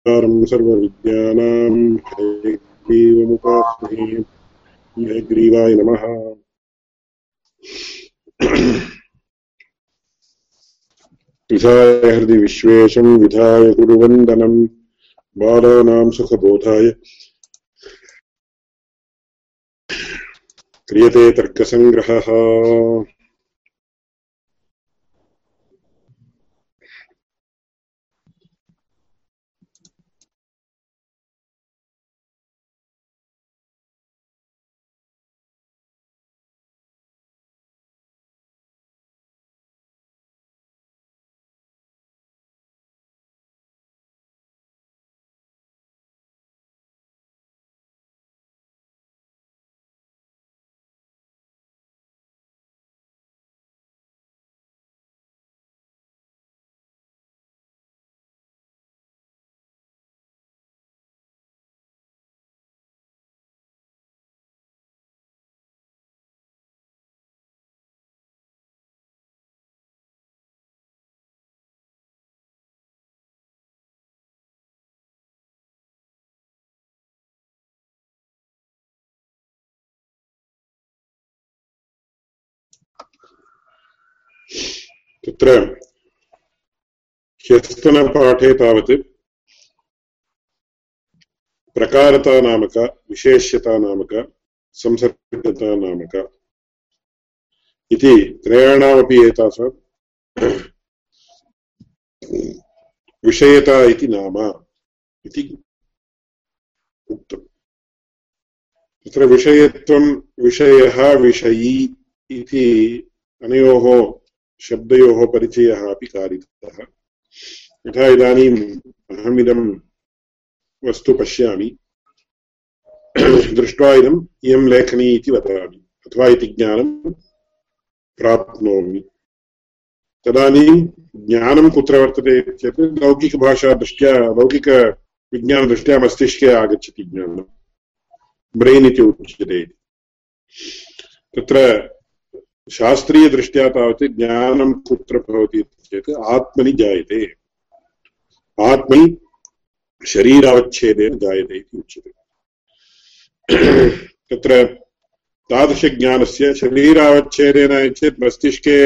सारं सर्वविद्यानां हयग्रीवमुपास्महे हयग्रीवाय नमः। विधाय हृदि विश्वेशं विधाय गुरुवन्दनं। बालानां सुखबोधाय। क्रियते तर्कसङ्ग्रहः। तत्र ह्यस्तनपाठे तावत् प्रकारतानामक, विशेष्यतानामक, संसर्गतानामक इति त्रयाणामपि एतासां विषयता इति नाम इति उक्तम्। तत्र विषयत्वं, विषयः, विषयी इति अनयोः शब्दयोः परिचयः अपि कारितः। यथा इदानीम् अहमिदं वस्तु पश्यामि। दृष्ट्वा इदम् इयं लेखनी इति वदामि, अथवा इति ज्ञानं प्राप्नोमि। तदानीं ज्ञानं कुत्र वर्तते चेत् लौकिकभाषादृष्ट्या लौकिकविज्ञानदृष्ट्या मस्तिष्के आगच्छति ज्ञानं। ब्रेन् इति उच्यते। तत्र शास्त्रीयदृष्ट्या तावत् ज्ञानं कुत्र भवति इति चेत् आत्मनि जायते। आत्मनि शरीरावच्छेदेन जायते इति उच्यते। तत्र तादृशज्ञानस्य शरीरावच्छेदेन चेत् मस्तिष्के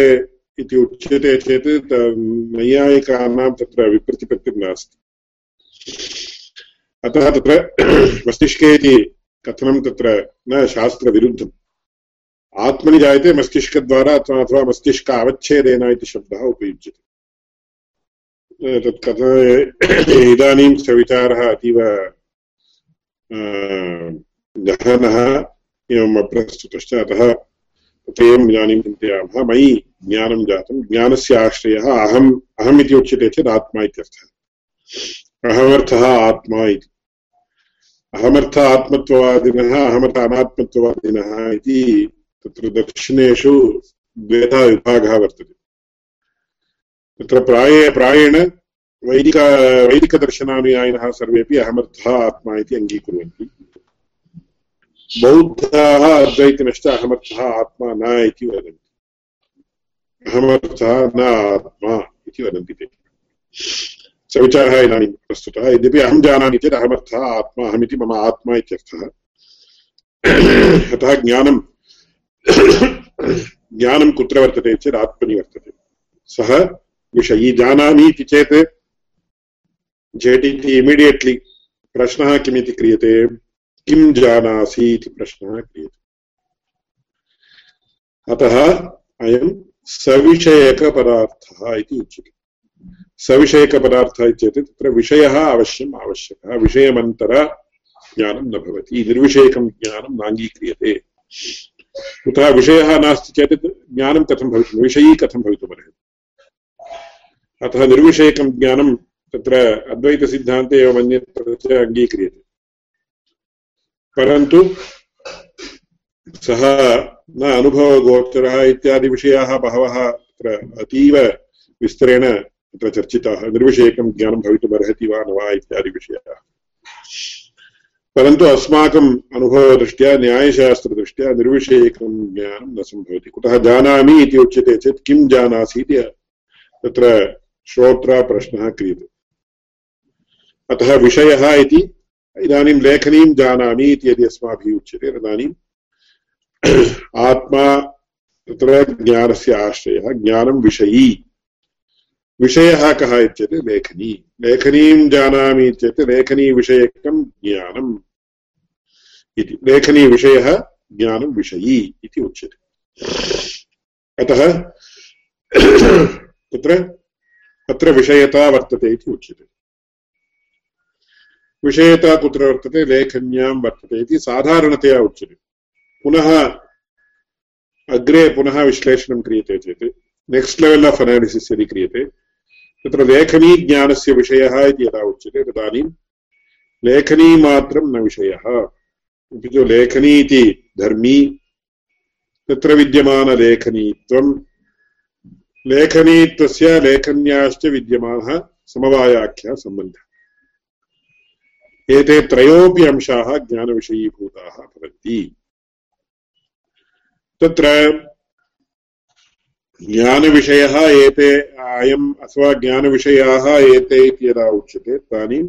इति उच्यते चेत् नैयायिकानां तत्र विप्रतिपत्तिर्नास्ति अतः तत्र मस्तिष्के इति कथनं तत्र न शास्त्रविरुद्धम्। आत्मनि जायते मस्तिष्कद्वारा अथवा अथवा मस्तिष्क अवच्छेदेन इति शब्दः उपयुज्यते। तत् कथ इदानीं विचारः अतीव गहनः एवम् अप्रस्तुतश्च। अतः तथैवम् इदानीं चिन्तयामः। मयि ज्ञानं जातं। ज्ञानस्य आश्रयः अहम् अहम् इति उच्यते चेत् आत्मा इत्यर्थः। अहमर्थः आत्मा इति। अहमर्थ आत्मत्ववादिनः अहमर्थ अनात्मत्ववादिनः इति तत्र दक्षिणेषु द्वेधा विभागः वर्तते। तत्र प्राये, प्रायेण वैदिक, वैदिकदर्शनानुयायिनः सर्वेपि अहमर्थः आत्मा इति अङ्गीकुर्वन्ति। बौद्धाः अद्वैतिनश्च अहमर्थः आत्मा न इति वदन्ति। अहमर्थः न आत्मा इति वदन्ति ते। सविचारः इदानीं प्रस्तुतः। यद्यपि अहं जानामि चेत् अहमर्थः आत्मा अहमिति मम आत्मा इत्यर्थः। अतः ज्ञानं ज्ञानं कुत्र वर्तते चेत् आत्मनि वर्तते। सः विषयी जानामि इति चेत् झटिति इमिडियेट्लि प्रश्नः किमिति क्रियते? किं जानासि इति प्रश्नः क्रियते। अतः अयं सविषयकपदार्थः इति उच्यते। सविषयकपदार्थः इत्येतत् तत्र विषयः अवश्यम् आवश्यकः। विषयमन्तर ज्ञानं न भवति। निर्विषयकं ज्ञानं नाङ्गीक्रियते। कुतः विषयः नास्ति चेत् ज्ञानं कथं भवितुं विषयी कथं भवितुमर्हति अतः निर्विषयकं ज्ञानं तत्र अद्वैतसिद्धान्ते एवम् अन्यत्र च अङ्गीक्रियते। परन्तु सः न अनुभवगोचरः इत्यादिविषयाः बहवः तत्र अतीव विस्तरेण तत्र चर्चिताः। निर्विषयकं ज्ञानं भवितुमर्हति वा न वा इत्यादिविषयाः परन्तु अस्माकम् अनुभवदृष्ट्या न्यायशास्त्रदृष्ट्या निर्विषयकं ज्ञानं न सम्भवति। कुतः जानामि इति उच्यते चेत् किं जानासि इति तत्र श्रोत्रा प्रश्नः क्रियते। अतः विषयः इति, इदानीं लेखनीं जानामि इति यदि अस्माभिः उच्यते तदानीम् आत्मा तत्र ज्ञानस्य आश्रयः, ज्ञानं विषयी। विषयः कः इत्येतत् लेखनी। लेखनीं जानामि चेत् लेखनीविषयकं ज्ञानम् इति। लेखनीविषयः ज्ञानं विषयी इति उच्यते। अतः तत्र अत्र विषयता वर्तते इति उच्यते। विषयता कुत्र वर्तते? लेखन्यां वर्तते इति साधारणतया उच्यते। पुनः अग्रे पुनः विश्लेषणं क्रियते चेत्। नेक्स्ट् लेवेल् आफ् अनालिसिस् यदि क्रियते तत्र लेखनीज्ञानस्य विषयः इति यदा उच्यते तदानीं लेखनीमात्रं न विषयः। अपि तु लेखनी इति धर्मी, तत्र विद्यमानलेखनीत्वं लेखनीत्वस्य लेखन्याश्च विद्यमानः समवायाख्यः सम्बन्धः। एते त्रयोऽपि अंशाः ज्ञानविषयीभूताः भवन्ति। तत्र ज्ञानविषयः एते अयम् अथवा ज्ञानविषयाः एते इति यदा उच्यते तदानीं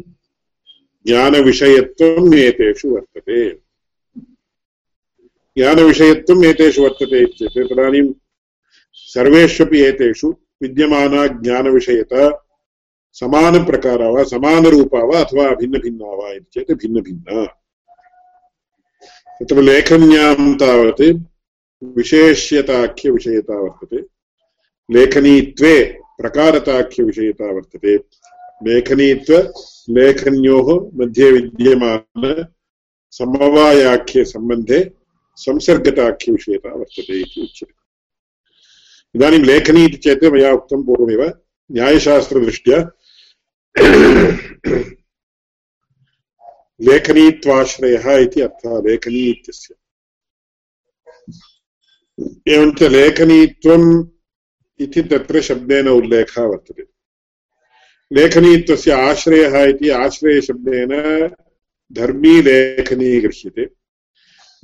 ज्ञानविषयत्वम् एतेषु वर्तते। ज्ञानविषयत्वम् एतेषु वर्तते इत्येते तदानीं सर्वेष्वपि एतेषु विद्यमाना ज्ञानविषयता समानप्रकारा वा, समानरूपा वा, अथवा भिन्नभिन्ना वा इति चेत् भिन्नभिन्ना। तत्र लेखन्यां तावत् विशेष्यताख्यविषयता वर्तते। लेखनीत्वे प्रकारताख्यविषयता वर्तते। लेखनीत्व, लेखन्योः मध्ये विद्यमान समवायाख्यसम्बन्धे संसर्गताख्यविषयता वर्तते इति उच्यते। इदानीं लेखनी इति चेत् मया उक्तं पूर्वमेव न्यायशास्त्रदृष्ट्या लेखनीत्वाश्रयः इति अर्थः लेखनी इत्यस्य। एवञ्च लेखनीत्वम् इति तत्र शब्देन उल्लेखः वर्तते। लेखनीत्वस्य आश्रयः इति आश्रयशब्देन धर्मी लेखनी गृह्यते।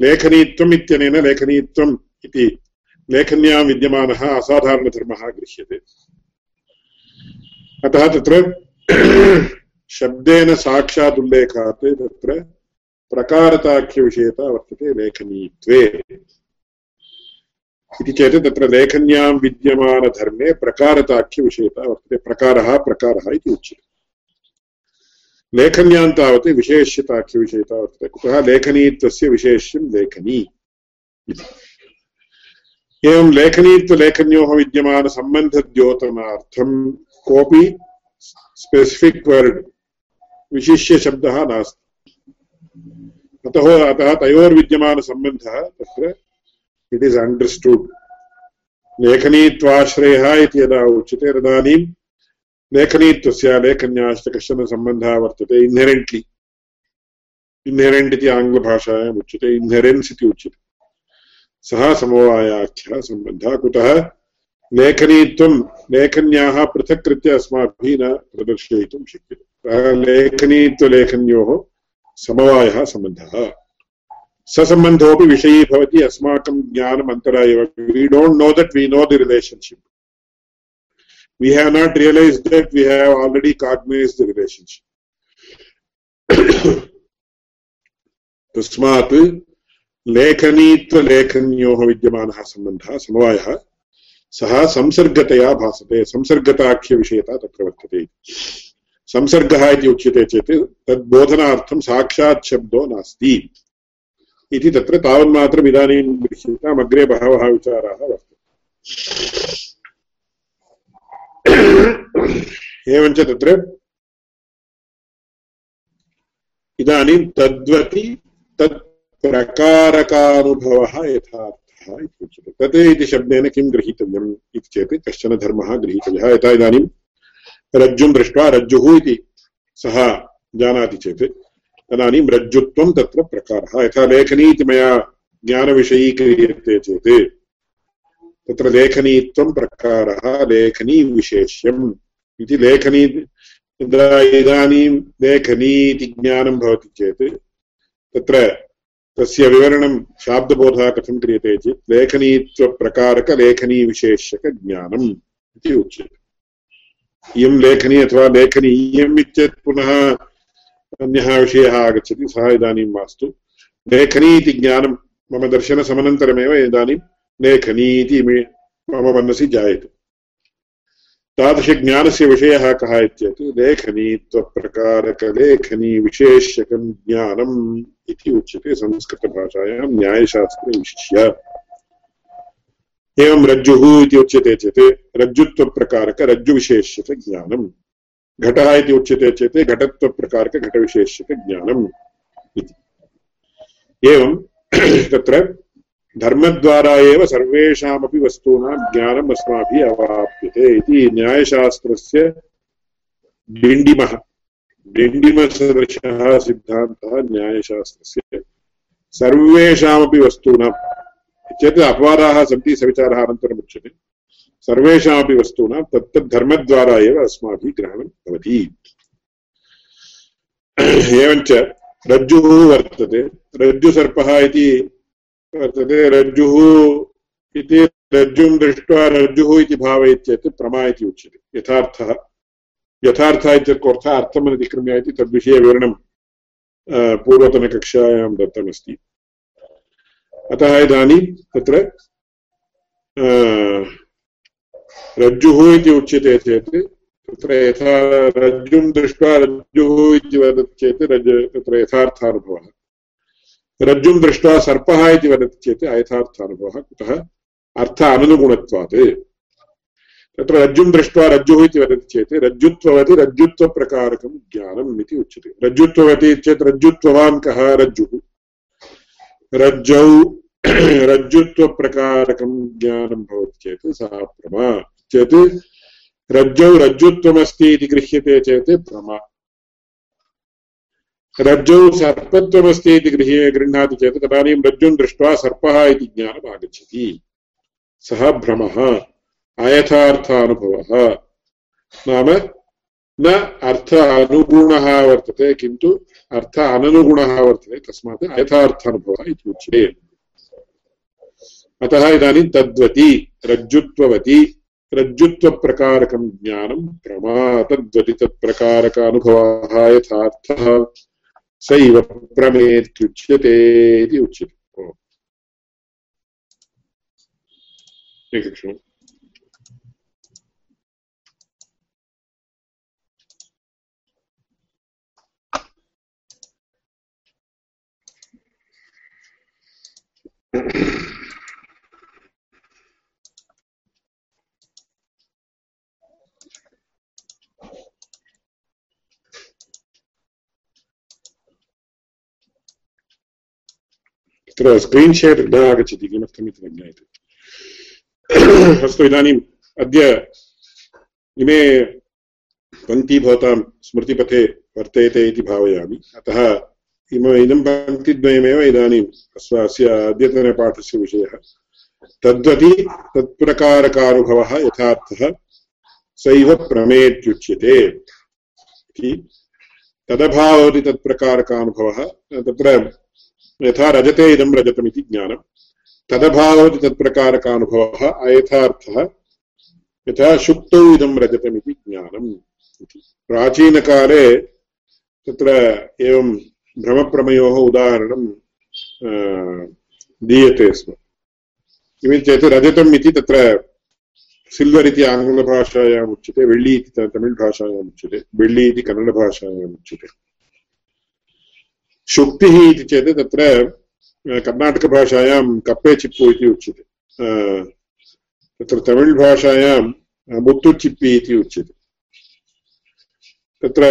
लेखनीत्वम् इत्यनेन लेखनीत्वम् इति लेखन्यां विद्यमानः असाधारणधर्मः गृह्यते। अतः तत्र शब्देन साक्षात् उल्लेखात् तत्र प्रकारताख्यविषयता वर्तते लेखनीत्वे। इति चेत् तत्र लेखन्यां विद्यमानधर्मे प्रकारताख्यविषयता वर्तते। प्रकारः प्रकारः इति उच्यते। लेखन्यां तावत् विशेष्यताख्यविषयता वर्तते। कुतः लेखनीत्वस्य विशेष्यं लेखनी इति। एवं लेखनीत्वलेखन्योः विद्यमानसम्बन्धद्योतनार्थं कोऽपि स्पेसिफिक् वर्ड्, विशिष्यशब्दः नास्ति। अतः अतः तयोर्विद्यमानसम्बन्धः तत्र इट् इस् अण्डर्स्टुड् लेखनीत्वाश्रयः इति यदा उच्यते तदानीं लेखनीत्वस्य लेखन्याश्च कश्चन सम्बन्धः वर्तते इन्हेरेण्ट्लि इन्हेरेण्ट् इति आङ्ग्लभाषायाम् उच्यते इन्हेरेन्स् इति उच्यते सः समवायाख्यः सम्बन्धः कुतः लेखनीत्वं लेखन्याः पृथक्कृत्य अस्माभिः न प्रदर्शयितुं शक्यते लेखनीत्वलेखन्योः समवायः सम्बन्धः ससम्बन्धोऽपि विषयी भवति अस्माकं ज्ञानम् अन्तरा एव। We don't know that we know the relationship we have not realized that we have already cognized the relationship. तस्मात् लेखनीत्वलेखन्योः विद्यमानः सम्बन्धः, समवायः, सः संसर्गतया भासते। संसर्गताख्यविषयता तत्र वर्तते संसर्गः इति उच्यते चेत् तद्बोधनार्थं साक्षात् शब्दो नास्ति। इति तत्र तावन्मात्रम् इदानीं गृह्यताम् अग्रे बहवः विचाराः वर्तन्ते। एवञ्च तत्र इदानीं तद्वति तत् प्रकारकानुभवः यथार्थः इति उच्यते। तत् इति शब्देन किं गृहीतव्यम् इति चेत् कश्चन धर्मः गृहीतव्यः यथा इदानीं रज्जुं दृष्ट्वा रज्जुः इति सः जानाति चेत् तदानीं रज्जुत्वं तत्र प्रकारः। यथा लेखनी इति मया ज्ञानविषयी क्रियते चेत् तत्र लेखनीत्वं प्रकारः, लेखनीविशेष्यम् इति लेखनी इदानीं लेखनी इति ज्ञानं भवति चेत् तत्र तस्य विवरणं शाब्दबोधः कथं क्रियते चेत् लेखनीत्वप्रकारकलेखनीविशेष्यकज्ञानम् इति उच्यते। इयं लेखनी अथवा लेखनी इयम् इत्येतत् पुनः अन्यः विषयः आगच्छति सः इदानीं मास्तु। लेखनी इति ज्ञानं मम दर्शनसमनन्तरमेव इदानीं लेखनी इति मम मनसि जायते। तादृशज्ञानस्य विषयः कः इत्येत् लेखनीत्वप्रकारकलेखनी विशेष्यकं ज्ञानम् इति उच्यते संस्कृतभाषायां न्यायशास्त्रे विशिष्य। एवं रज्जुः इति उच्यते चेत् रज्जुत्वप्रकारकरज्जुविशेष्यकज्ञानम् घटः इति उच्यते चेत् घटत्वप्रकारकघटविशेष्यकज्ञानम् इति। एवं तत्र धर्मद्वारा एव सर्वेषामपि वस्तूनां ज्ञानम् अस्माभिः अवाप्यते इति न्यायशास्त्रस्य डिण्डिमः। डिण्डिमसदृशः सिद्धान्तः न्यायशास्त्रस्य सर्वेषामपि वस्तूनां। चेत् अपवादाः सन्ति, सविचारः अनन्तरम् उच्यते सर्वेषामपि वस्तूनां तत्तद्धर्मद्वारा एव अस्माभिः ग्रहणं भवति। एवञ्च रज्जुः वर्तते। रज्जुसर्पः इति वर्तते। रज्जुः इति रज्जुं दृष्ट्वा रज्जुः इति भावयति चेत् प्रमा इति उच्यते। यथार्थः। यथार्थः इत्यर्थः अर्थमनतिक्रम्य इति तद्विषये विवरणं पूर्वतनकक्षायां दत्तमस्ति। अतः इदानीं तत्र रज्जुः इति उच्यते चेत्, तत्र यथा रज्जुं दृष्ट्वा रज्जुः इति वदति चेत् रज्, तत्र यथार्थानुभवः। रज्जुं दृष्ट्वा सर्पः इति वदति चेत् कुतः? अर्थ अनुगुणत्वात्। तत्र रज्जुं दृष्ट्वा रज्जुः इति वदति चेत् रज्जुत्ववति रज्जुत्वप्रकारकं ज्ञानम् इति उच्यते। रज्जुत्ववति चेत् रज्जुत्ववान् कः? रज्जुः। रज्जौ रज्जुत्वप्रकारकं ज्ञानं भवति चेत् सः प्रमा चेत् रज्जौ रज्जुत्वमस्ति इति गृह्यते चेत् प्रमा रज्जौ सर्पत्वमस्ति इति गृह्य, गृह्णाति चेत् तदानीं रज्जुं दृष्ट्वा सर्पः इति ज्ञानम् आगच्छति। सः भ्रमः। अयथार्थानुभवः नाम न अर्थ अनुगुणः वर्तते, किन्तु अर्थ अननुगुणः वर्तते, तस्मात् अयथार्थानुभवः इति उच्यते अतः इदानीं तद्वती रज्जुत्ववती रज्जुत्वप्रकारकं ज्ञानं प्रमा तद्वति तत्प्रकारक अनुभवः यथार्थः। सैव प्रमेत्युच्यते इति उच्यते। एकक्षणम् तत्र स्क्रीन् शेर् न आगच्छति किमर्थमिति न ज्ञायते अस्तु इदानीम् अद्य इमे पङ्क्ति भवतां स्मृतिपथे वर्तेते इति भावयामि अतः इम इदं पङ्क्तिद्वयमेव इदानीम् अस्य अद्यतनपाठस्य विषयः तद्वति तत्प्रकारकानुभवः यथार्थः सैव प्रमेत्युच्यते इति तदभावति तत्प्रकारकानुभवः तत्र यथा रजते इदं रजतमिति ज्ञानं। तदभावति तत्प्रकारकानुभवः, अयथार्थः यथा शुक्तौ इदं रजतमिति ज्ञानम् इति। प्राचीनकाले तत्र एवं भ्रमप्रमयोः उदाहरणं दीयते स्म। किमिति चेत् रजतम् इति तत्र सिल्वर् इति आङ्ग्लभाषायाम् उच्यते, वेळ्ळि इति तमिळ् भाषायाम् उच्यते बेळ्ळि इति कन्नडभाषायाम् उच्यते। शुक्तिः इति चेत् तत्र कर्णाटकभाषायां कप्पे चिप्पु इति उच्यते। तत्र तमिळ् भाषायां मुत्तुचिप्पि इति उच्यते। तत्र,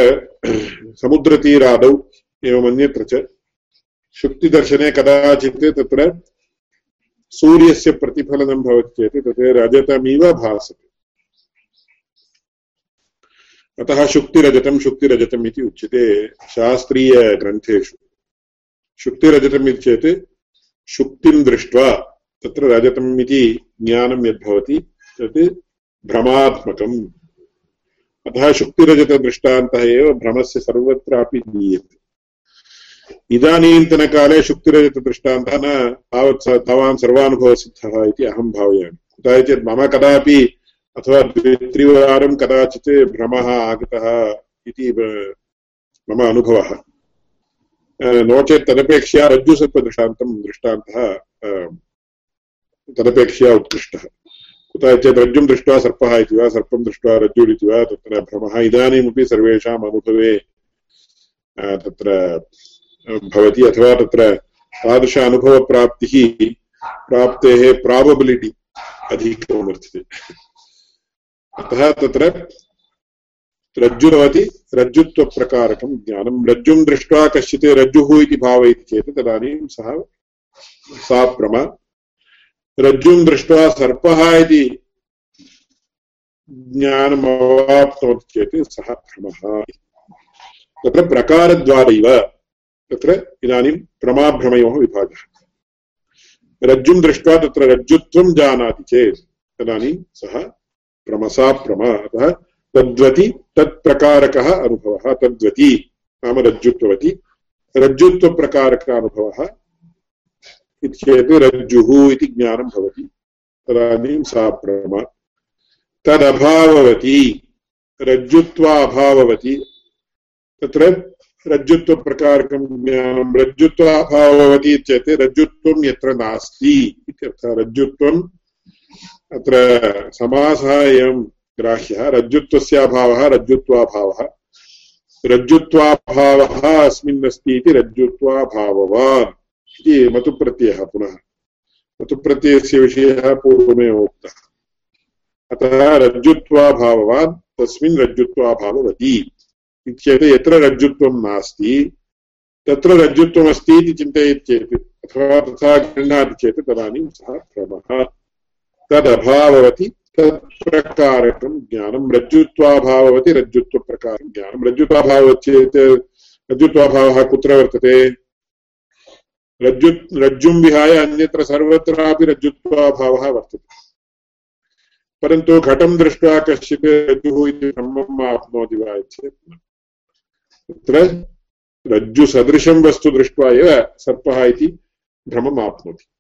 समुद्रतीरादौ एवमन्यत्र च शुक्तिदर्शने कदाचित् तत्र सूर्यस्य प्रतिफलनं भवति चेत् तत् रजतमिव भासते। अतः शुक्तिरजतं, शुक्तिरजतम् इति उच्यते शास्त्रीयग्रन्थेषु। शुक्तिरजतम् इति चेत् शुक्तिं दृष्ट्वा तत्र रजतम् इति ज्ञानं यद्भवति तत् भ्रमात्मकम्। अतः शुक्तिरजतदृष्टान्तः एव भ्रमस्य सर्वत्रापि दीयते। इदानीन्तनकाले शुक्तिरजतदृष्टान्तः न तावत् तावान् सर्वानुभवसिद्धः इति अहं भावयामि। कुतः चेत् मम कदापि अथवा द्वित्रिवारं कदाचित् भ्रमः आगतः इति मम अनुभवः। नो चेत् तदपेक्षया रज्जुसर्पदृष्टान्तं दृष्टान्तः तदपेक्षया उत्कृष्टः कुतः चेत् रज्जुं दृष्ट्वा सर्पः इति वा सर्पं दृष्ट्वा रज्जुरिति वा तत्र भ्रमः इदानीमपि सर्वेषाम् अनुभवे तत्र भवति अथवा तत्र तादृश अनुभवप्राप्तिः प्राप्तेः प्राबबिलिटि अधिकं वर्तते अतः तत्र रज्जुर्भवति रज्जुत्वप्रकारकं ज्ञानं। रज्जुं दृष्ट्वा कश्चित् रज्जुः इति भावयति चेत् तदानीं सः सा प्रमा। रज्जुं दृष्ट्वा सर्पः इति ज्ञानम् अवाप्नोति चेत् सः भ्रमः तत्र प्रकारद्वारैव। तत्र इदानीं प्रमाभ्रमयोः विभागः। रज्जुं दृष्ट्वा तत्र रज्जुत्वं जानाति चेत् तदानीं सः प्रमसा प्रमा। अतः तद्वति तत्प्रकारकः अनुभवः, तद्वति, नाम रज्जुत्ववति। रज्जुत्वप्रकारक अनुभवः इत्येतत् रज्जुः इति ज्ञानं भवति। तदानीं सा प्रमा। तदभाववती, रज्जुत्वाभाववती। तत्र रज्जुत्वप्रकारकं ज्ञानं, रज्जुत्वाभाववती चेत् रज्जुत्वं यत्र नास्ति इत्यर्थः रज्जुत्वम् अत्र समासः एवं ग्राह्यः, रज्जुत्वस्य अभावः रज्जुत्वाभावः। रज्जुत्वाभावः अस्मिन् अस्ति इति रज्जुत्वाभाववान् इति मतुप्रत्ययः पुनः। मतुप्रत्ययस्य विषयः पूर्वमेव उक्तः। अतः रज्जुत्वाभाववान् तस्मिन् रज्जुत्वाभाववती। इत्येतत् यत्र रज्जुत्वं नास्ति, तत्र रज्जुत्वमस्ति इति चेत् अथवा तथा गृह्णाति चेत् तदानीं सः भ्रमः। तदभाववति तत्प्रकारकं ज्ञानं। रज्जुत्वाभाववति रज्जुत्वप्रकारं ज्ञानं। रज्जुत्वाभाववत् चेत् रज्जुत्वाभावः कुत्र वर्तते? रज्जु, रज्जुं विहाय अन्यत्र सर्वत्रापि रज्जुत्वाभावः वर्तते। परन्तु घटं दृष्ट्वा कश्चित् रज्जुः इति ब्रह्मम् आप्नोति वा चेत् तत्र रज्जुसदृशं वस्तु दृष्ट्वा एव सर्पः इति भ्रमम् आप्नोति।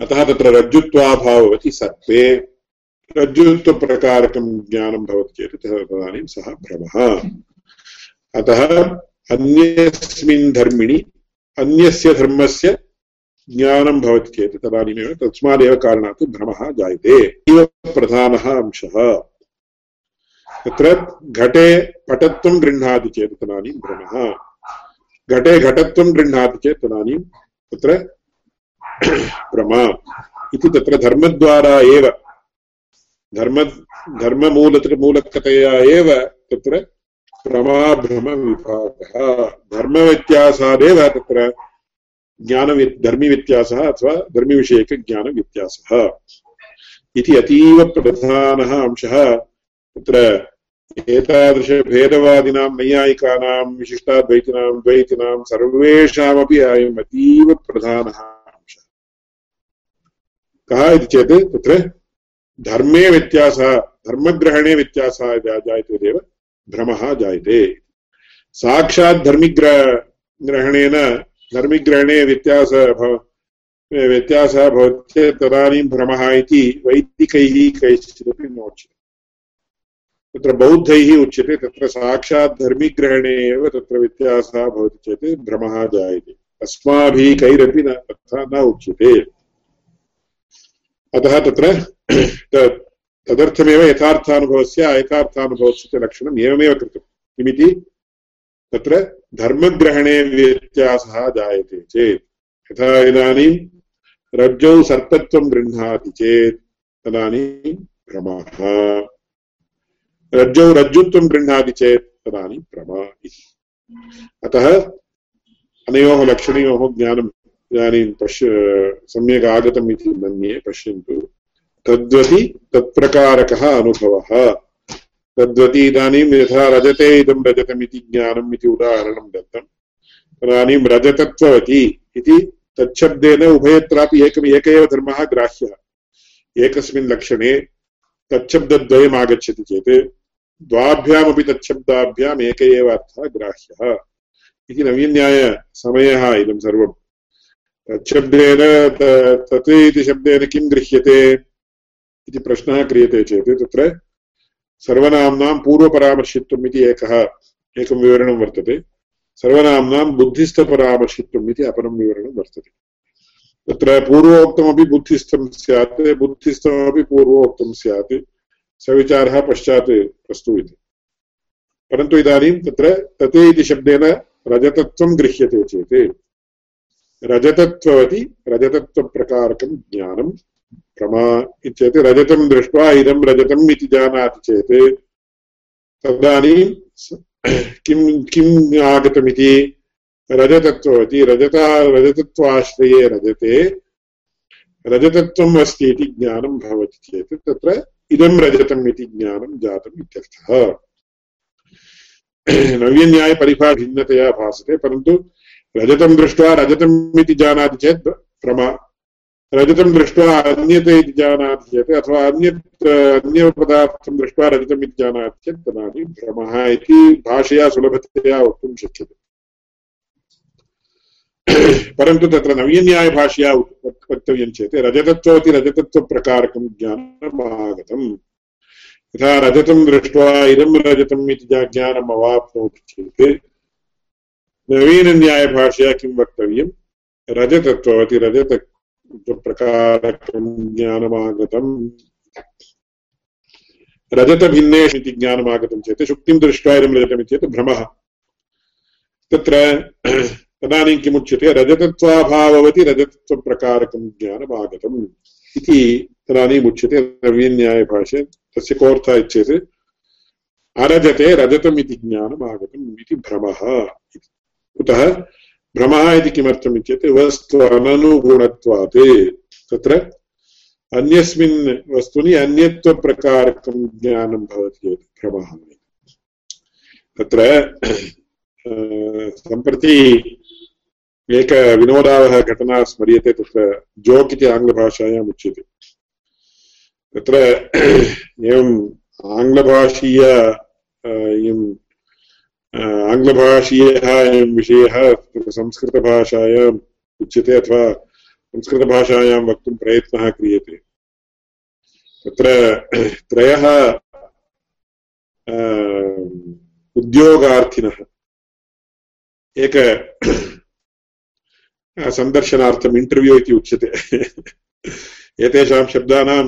अतः तत्र रज्जुत्वाभाववति सर्पे रज्जुत्वप्रकारकं ज्ञानं भवति चेत् तदानीं सः भ्रमः। अतः अन्यस्मिन् धर्मिणि, अन्यस्य धर्मस्य ज्ञानं भवति चेत् तदानीमेव तस्मादेव कारणात् भ्रमः जायते। इव प्रधानः अंशः। तत्र घटे पटत्वं गृह्णाति चेत् तदानीं भ्रमः। घटे घटत्वं गृह्णाति चेत् तदानीं तत्र प्रमा इति तत्र धर्मद्वारा एव। धर्म, धर्ममूलत मूलकतया एव तत्र प्रमाभ्रमविभागः धर्मव्यत्यासादेव तत्र ज्ञानवि धर्मिव्यत्यासः अथवा धर्मिविषयकज्ञानव्यत्यासः इति अतीव प्रधानः अंशः। तत्र एतादृशभेदवादिनां, नैयायिकानां, विशिष्टाद्वैतिनां, द्वैतिनां सर्वेषामपि अयम् अतीव प्रधानः। अंशः कः इति चेत् तत्र धर्मे व्यत्यासः, धर्मग्रहणे व्यत्यासः जायते चेदेव भ्रमः जायते। साक्षात् धर्मिग्रहणेन, धर्मिग्रहणे व्यत्यासः व्यत्यासः भवति चेत् तदानीं भ्रमः इति वैदिकैः कैश्चिदपि नोच्यते तत्र बौद्धैः उच्यते, तत्र साक्षात् धर्मिग्रहणे एव तत्र व्यत्यासः भवति चेत् भ्रमः जायते। अस्माभिः कैरपि न, तथा न उच्यते। अतः तत्र तदर्थमेव यथार्थानुभवस्य अयथार्थानुभवस्य च लक्षणम् एवमेव कृतं किमिति? तत्र धर्मग्रहणे व्यत्यासः जायते चेत्। यथा इदानीं रज्जौ सर्पत्वं गृह्णाति चेत् तदानीं भ्रमः। रज्जौ रज्जुत्वं गृह्णाति चेत् तदानीं प्रमा इति। अतः अनयोः लक्षणयोः ज्ञानम् इदानीं पश्य, सम्यक् आगतम् इति मन्ये पश्यन्तु। तद्वति तत्प्रकारकः अनुभवः। तद्वति इदानीं यथा रजते इदं रजतमिति ज्ञानम् इति उदाहरणं दत्तं तदानीं रजतत्ववति इति तच्छब्देन उभयत्रापि एकम् एक एव धर्मः ग्राह्यः। एकस्मिन् लक्षणे तच्छब्दद्वयम् आगच्छति चेत् द्वाभ्यामपि तच्छब्दाभ्याम् एक एव अर्थः ग्राह्यः। इति नवीन्यायसमयः इदं सर्वम्। तच्छब्देन तत् इति शब्देन किं गृह्यते इति प्रश्नः क्रियते चेत् तत्र सर्वनाम्नां पूर्वपरामर्शित्वम् इति एकः, एकं विवरणं वर्तते। सर्वनाम्नां बुद्धिस्थपरामर्शित्वम् इति अपरं विवरणं वर्तते। तत्र पूर्वोक्तमपि बुद्धिस्थं स्यात्, बुद्धिस्थमपि पूर्वोक्तं स्यात् सविचारः पश्चात् प्रस्तूयते परन्तु इदानीं तत्र तत् इति शब्देन रजतत्वं गृह्यते चेत् रजतत्ववति, रजतत्वप्रकारकं ज्ञानं प्रमा इत्येत् रजतं दृष्ट्वा इदं रजतम् इति जानाति चेत् तदानीं किं किम् आगतमिति रजतत्ववति, रजता, रजतत्वाश्रये रजते, रजतत्वम् अस्ति इति ज्ञानं भवति चेत् तत्र इदं रजतम् इति ज्ञानं जातम् इत्यर्थः। नव्यन्यायपरिभा भिन्नतया भासते, परन्तु रजतं दृष्ट्वा रजतम् इति जानाति चेत् प्रमा रजतं दृष्ट्वा अन्यत् इति जानाति चेत् अथवा अन्यत्, अन्यपदार्थं दृष्ट्वा रजतम् इति जानाति चेत् तदानीं भ्रमः इति भाषया सुलभतया वक्तुं शक्यते। परन्तु तत्र नवीन्यायभाषया वक्तव्यं चेत् रजतत्वमिति रजतत्वप्रकारकं ज्ञानम् आगतम् यथा रजतं दृष्ट्वा इदं रजतम् इति ज्ञानम् अवाप्नोति चेत् नवीनन्यायभाषया किं वक्तव्यं रजतत्वमिति रजतप्रकारकं ज्ञानमागतम् रजतभिन्नेषु इति ज्ञानमागतं चेत् शुक्तिं दृष्ट्वा इदं रजतमिति चेत् भ्रमः तत्र तदानीं किमुच्यते रजतत्वाभाववति रजतत्वप्रकारकं ज्ञानम् आगतम् इति तदानीम् उच्यते नवीन्यायभाषे तस्य कोऽर्थः चेत् अरजते रजतम् इति ज्ञानम् आगतम् इति भ्रमः कुतः भ्रमः इति किमर्थम् इत्युक्ते वस्तु अननुगुणत्वात्। तत्र अन्यस्मिन् वस्तुनि अन्यत्वप्रकारकं ज्ञानं भवति भ्रमः। तत्र सम्प्रति एकविनोदावः घटना स्मर्यते, तत्र जोक् इति आङ्ग्लभाषायाम् उच्यते। तत्र एवम् आङ्ग्लभाषीय इयम् आङ्ग्लभाषीयः अयं विषयः संस्कृतभाषायाम् उच्यते अथवा संस्कृतभाषायां वक्तुं प्रयत्नः क्रियते तत्र त्रयः उद्योगार्थिनः एक सन्दर्शनार्थम् इण्टर्व्यू इति उच्यते एतेषां शब्दानां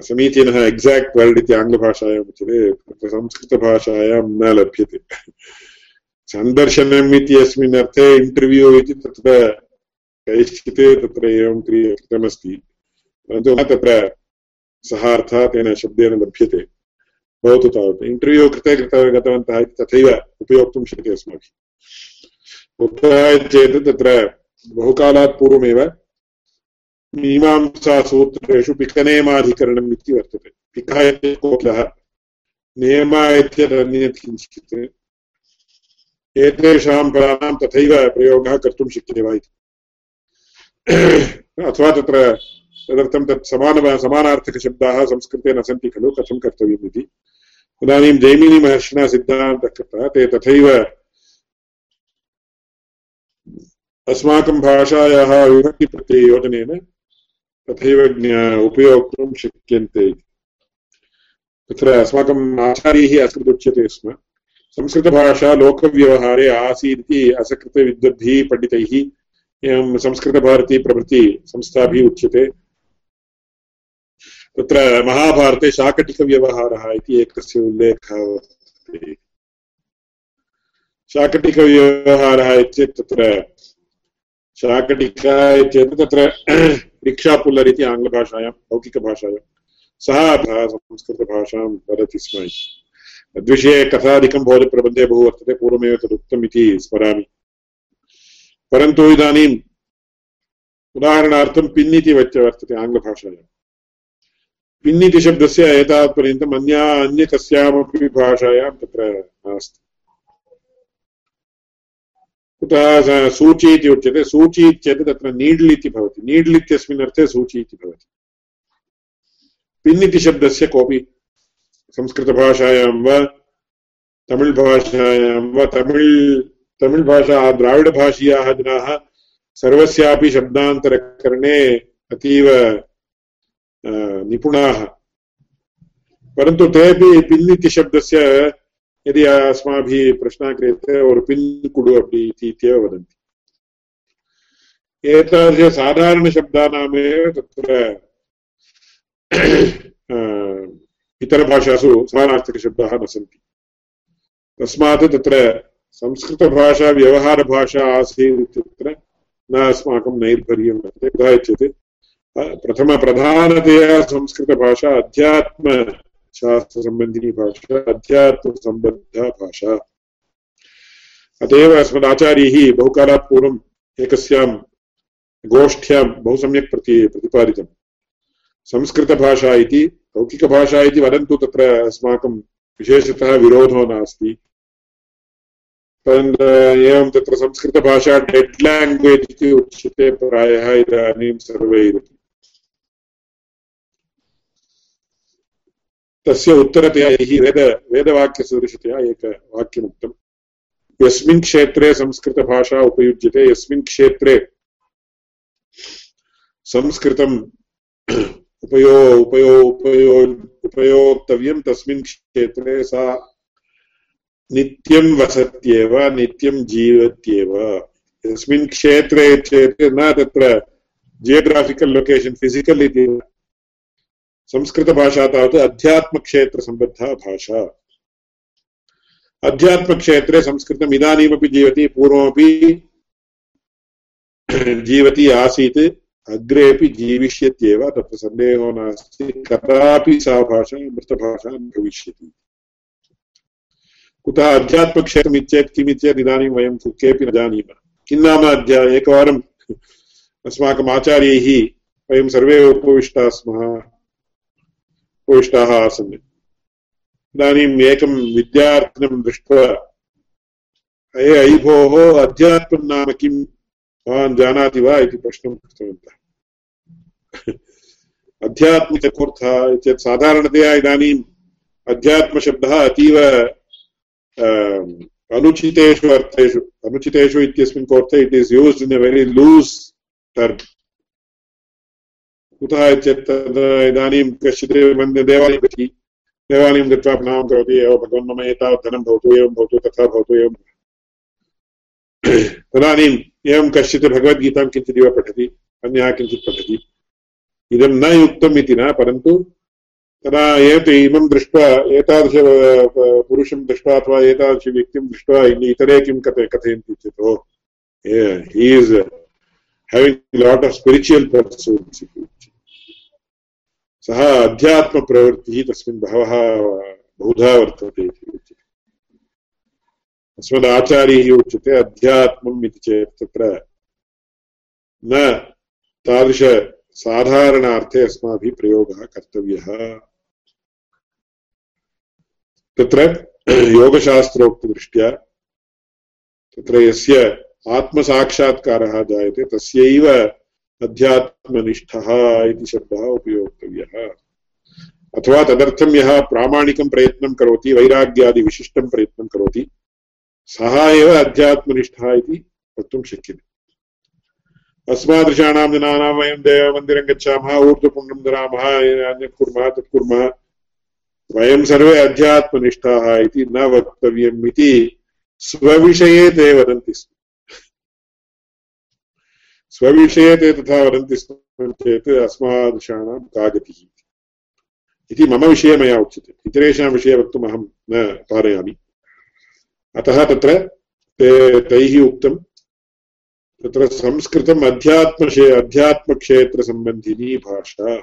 समीचीनः एक्साक्ट् वर्ड् इति आङ्ग्लभाषायाम् उच्यते संस्कृतभाषायां न लभ्यते। सन्दर्शनम् इति अस्मिन् अर्थे इण्टर्व्यू इति तत्र कैश्चित् तत्र एवं क्रिय कृतमस्ति। परन्तु न तत्र सः अर्थः तेन शब्देन लभ्यते। भवतु तावत्। इण्टर्व्यू कृते कृत, गतवन्तः इति तथैव उपयोक्तुं शक्यते अस्माभिः। कुतः चेत् तत्र बहुकालात् पूर्वमेव मीमांसासूत्रेषु पिकनेमाधिकरणम् इति वर्तते। पिकः इति कोकिलः नियम इत्यदन्यत् किञ्चित्। एतेषां पदानां तथैव प्रयोगः कर्तुं शक्यते वा इति। अथवा तत्र तदर्थं तत् समान समानार्थकशब्दाः संस्कृते न सन्ति खलु, कथं कर्तव्यम् इति। इदानीं जैमिनिमहर्षिणा सिद्धान्तः कृतः ते तथैव अस्माकं भाषायाः विभक्तिप्रत्यययोजनेन तथैव उपयोक्तुं शक्यन्ते इति। तत्र अस्माकम् आचार्यैः अस्मत् उच्यते स्म। संस्कृतभाषा लोकव्यवहारे आसीदिति असकृतविद्वद्भिः पण्डितैः एवं संस्कृतभारती प्रभृति संस्थाभिः उच्यते। तत्र महाभारते शाकटिकव्यवहारः इति एकस्य उल्लेखः। वर्तते शाकटिकव्यवहारः इत्येतत् तत्र शाकटिका चेत् तत्र रिक्षापुल्लर् इति आङ्ग्लभाषायां, लौकिकभाषायां, सः संस्कृतभाषां वदति स्म तद्विषये कथादिकं भोजप्रबन्धे बहु वर्तते, पूर्वमेव तदुक्तम् इति स्मरामि। परन्तु इदानीम् उदाहरणार्थं पिन् इति वर्तते आङ्ग्लभाषायां। पिन् इति शब्दस्य एतावत्पर्यन्तम् अन्या अन्य कस्यामपि भाषायां तत्र नास्ति। कुतः सूची इति उच्यते। सूची चेत् तत्र नीड्ल् इति भवति। नीड्ल् इत्यस्मिन् अर्थे सूची इति भवति। पिन् इति शब्दस्य कोऽपि संस्कृतभाषायां वा तमिळ् भाषायां वा तमिळ् तमिळ् भाषा द्राविडभाषीयाः जनाः सर्वस्यापि शब्दान्तरकरणे अतीव निपुणाः। परन्तु तेपि पिन् इति शब्दस्य यदि अस्माभिः प्रश्नः क्रियते, और् पिन् कुडु अपि इति इत्येव वदन्ति। एतादृशसाधारणशब्दानामेव तत्र इतरभाषासु समानार्थकशब्दाः न सन्ति। तस्मात् तत्र संस्कृतभाषा, व्यवहारभाषा आसीत् इत्यत्र न अस्माकं नैर्भर्यं वर्तते। कुतः चेत् प्रथमप्रधानतया संस्कृतभाषा अध्यात्मशास्त्रसम्बन्धिनी भाषा अध्यात्मसम्बद्धा भाषा। अत एव अस्मदाचार्यैः बहुकालात् पूर्वम् एकस्यां गोष्ठ्यां बहु सम्यक् प्रति प्रतिपादितम्। संस्कृतभाषा इति लौकिकभाषा इति वदन्तु तत्र अस्माकं विशेषतः विरोधो नास्ति। एवं तत्र संस्कृतभाषा डेड् लाङ्ग्वेज् इति उच्यते प्रायः इदानीं सर्वैरपि तस्य उत्तरतया हि वेद, वेदवाक्यसदृशतया एक वाक्यमुक्तम् यस्मिन् क्षेत्रे संस्कृतभाषा उपयुज्यते, यस्मिन् क्षेत्रे संस्कृतम् उपयो उपयो उपयो, उपयोक्तव्यं, तस्मिन् क्षेत्रे सा नित्यं वसत्येव, नित्यं जीवत्येव। यस्मिन् क्षेत्रे चेत् न तत्र जियोग्राफिकल् लोकेशन् फिसिकल् इति संस्कृतभाषा तावत् अध्यात्मक्षेत्रसम्बद्धा भाषा। अध्यात्मक्षेत्रे संस्कृतम् इदानीमपि जीवति, पूर्वमपि जीवति आसीत् अग्रेपि जीविष्यत्येव, तत्र सन्देहो नास्ति, कदापि सा भाषा मृतभाषा न भविष्यति। कुतः अध्यात्मक्षेत्रमित्येत् किमित्येत् इदानीं वयं केऽपि न जानीमः। अध्या एकवारम् अस्माकम् आचार्यैः वयं सर्वे उपविष्टाः स्मः। उपविष्टाः आसन् इदानीम् एकं विद्यार्थिनं दृष्ट्वा अये अयि भोः अध्यात्मं नाम किं भवान् जानाति वा? इति प्रश्नं कृतवन्तः। अध्यात्मिककोऽर्थः चेत् साधारणतया इदानीम् अध्यात्मशब्दः अतीव अनुचितेषु अर्थेषु, अनुचितेषु इत्यस्मिन् कोऽर्थे it is used in a very loose term कुतः चेत् इदानीं कश्चित् देवालयं गच्छति, देवालयं गत्वा प्रणामं करोति, एव भगवन् मम एतावत् धनं भवतु, एवं भवतु, तथा भवतु, एवं तदानीम् एवं कश्चित् भगवद्गीतां किञ्चिदिव पठति, अन्यः किञ्चित् पठति। इदं न युक्तम् इति न, परन्तु तदा एत इमं दृष्ट्वा, एतादृश पुरुषं दृष्ट्वा अथवा एतादृशव्यक्तिं दृष्ट्वा इतरे किं कथ, कथयन्ति चेत् ओ he is having lot of spiritual pursuits सः अध्यात्मप्रवृत्तिः तस्मिन् बहवः, बहुधा वर्तते इति उच्यते। अस्मदाचार्यैः उच्यते, अध्यात्मम् इति चेत् तत्र न तादृशसाधारणार्थे अस्माभिः प्रयोगः कर्तव्यः। तत्र योगशास्त्रोक्तदृष्ट्या तत्र यस्य आत्मसाक्षात्कारः जायते, तस्यैव अध्यात्मनिष्ठः इति शब्दः उपयोक्तव्यः। अथवा तदर्थं यः प्रामाणिकं प्रयत्नं करोति वैराग्यादिविशिष्टं प्रयत्नं करोति, सः एव अध्यात्मनिष्ठः इति वक्तुं शक्यते। अस्मादृशाणां जनानां वयं देवमन्दिरं गच्छामः, ऊर्ध्वपुण्डं धरामः अन्यत् कुर्मः तत् कुर्मः वयं सर्वे अध्यात्मनिष्ठाः इति न वक्तव्यम् इति स्वविषये ते वदन्ति स्म। स्वविषये ते तथा वदन्ति स्म चेत् अस्मादृशाणां का गतिः इति मम विषये मया उच्यते। इतरेषां विषये वक्तुम् अहं न पारयामि। अतः तत्र ते तैः उक्तं, तत्र संस्कृतम् अध्यात्मशे अध्यात्मक्षेत्रसम्बन्धिनी भाषा।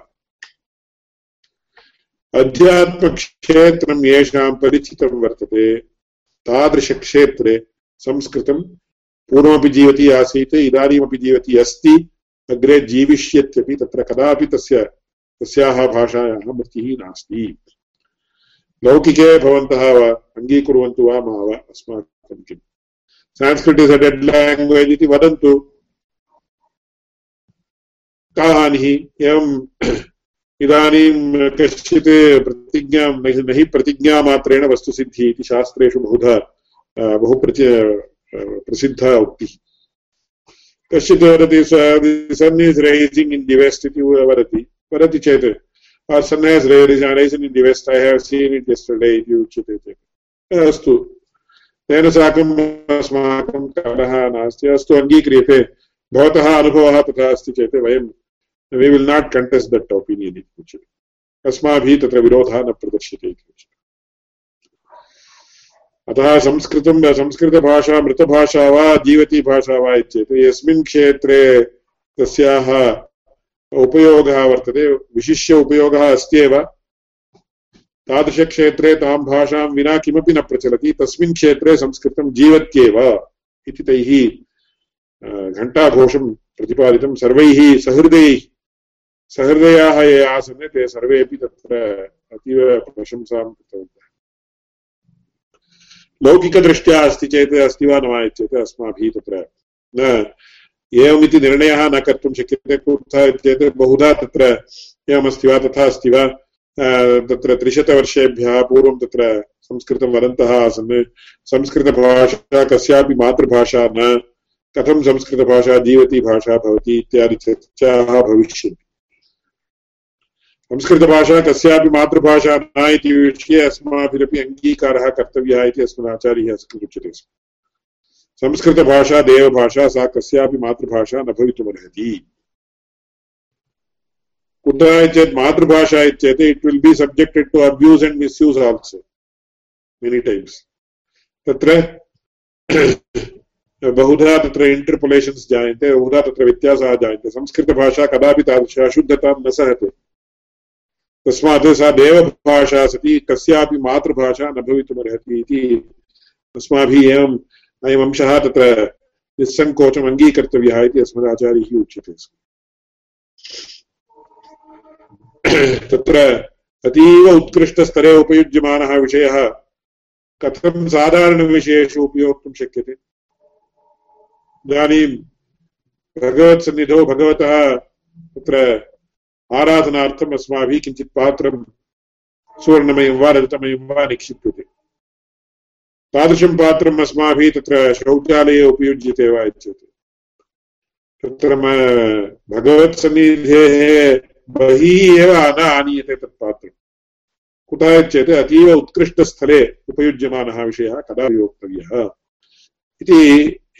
अध्यात्मक्षेत्रं येषां परिचितं वर्तते। तादृशक्षेत्रे संस्कृतं पूर्वमपि जीवति आसीत्, इदानीमपि जीवति अस्ति, अग्रे जीविष्यत्यपि तत्र कदापि तस्य, तस्याः भाषायाः नास्ति। लौकिके भवन्तः वा, अङ्गीकुर्वन्तु वा मा वा, अस्माकं किम्? Sanskrit is a dead language इति वदन्तु। का हानिः एवम् इदानीं कश्चित् प्रतिज्ञां, न हि प्रतिज्ञामात्रेण वस्तुसिद्धिः इति शास्त्रेषु बहुधा बहु प्रति प्रसिद्धा उक्तिः कश्चित् वदति सन् इस् रैसिङ्ग् इन् दि इति वदति वदति चेत् has risen in the west. I have seen it yesterday. You अस्तु तेन साकम् अस्माकं नास्ति अस्तु अङ्गीक्रियते भवतः अनुभवः तथा अस्ति चेत् वयं we will not contest that opinion इति उच्यते अस्माभिः तत्र विरोधः न प्रदर्श्यते इति उच्यते अतः संस्कृतं संस्कृतभाषा मृतभाषा वा जीवती भाषा वा इत्येतत् यस्मिन् क्षेत्रे तस्याः उपयोगः वर्तते, विशिष्य उपयोगः अस्त्येव तादृशक्षेत्रे तां भाषां विना किमपि न प्रचलति। तस्मिन् क्षेत्रे संस्कृतं जीवत्येव इति तैः घण्टाघोषं प्रतिपादितं। सर्वैः सहृदैः सहृदयाः ये आसन् ते सर्वेपि तत्र अतीव प्रशंसां कृतवन्तः। लौकिकदृष्ट्या अस्ति चेत् अस्ति वा न वा चेत् अस्माभिः तत्र न एवमिति निर्णयः न कर्तुं शक्यते कुतः चेत् बहुधा तत्र एवमस्ति वा तथा अस्ति वा? तत्र त्रिशतवर्षेभ्यः पूर्वं तत्र संस्कृतं वदन्तः आसन्। संस्कृतभाषा कस्यापि मातृभाषा न। कथं संस्कृतभाषा जीवती भाषा भवति इत्यादि चर्चाः भविष्यन्ति। संस्कृतभाषा कस्यापि मातृभाषा न इति विषये अस्माभिरपि अङ्गीकारः कर्तव्यः इति अस्मिन् आचार्यः उच्यते स्म। संस्कृतभाषा, देवभाषा, सा कस्यापि मातृभाषा न भवितुमर्हति। कुतः चेत् मातृभाषा इत्येतत् it will be subjected to abuse and misuse also many times तत्र बहुधा तत्र इण्टर्पोलेशन्स् जायन्ते, बहुधा तत्र व्यत्यासाः जायन्ते। संस्कृतभाषा कदापि तादृश अशुद्धतां न सहते। तस्मात् सा देवभाषा सति कस्यापि मातृभाषा न भवितुमर्हति इति। अस्माभिः एवम् अयम् अंशः तत्र निस्सङ्कोचम् अङ्गीकर्तव्यः इति अस्मदाचार्यैः उच्यते। स्म तत्र अतीव उत्कृष्टस्तरे उपयुज्यमानः विषयः कथं साधारणविषयेषु उपयोक्तुं शक्यते? इदानीं भगवत्सन्निधौ भगवतः तत्र आराधनार्थम् अस्माभिः किञ्चित् पात्रं सुवर्णमयं वा रजतमयं वा निक्षिप्यते तादृशं पात्रम् अस्माभिः तत्र शौचालये उपयुज्यते वा इत्येतत् तत्र भगवत्सन्निधेः बहिः एव न आनीयते तत् पात्रम् कुतः चेत् अतीव उत्कृष्टस्थले उपयुज्यमानः विषयः कदा वक्तव्यः इति